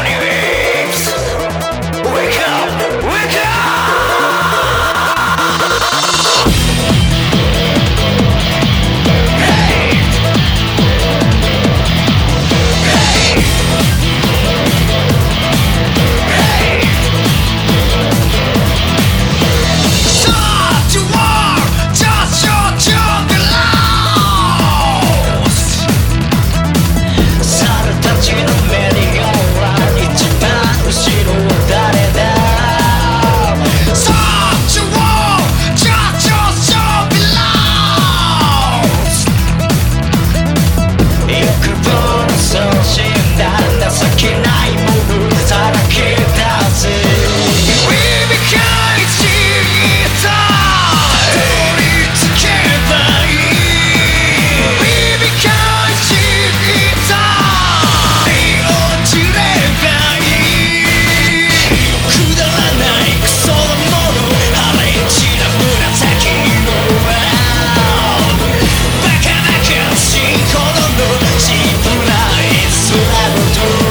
Antonio. Thank you.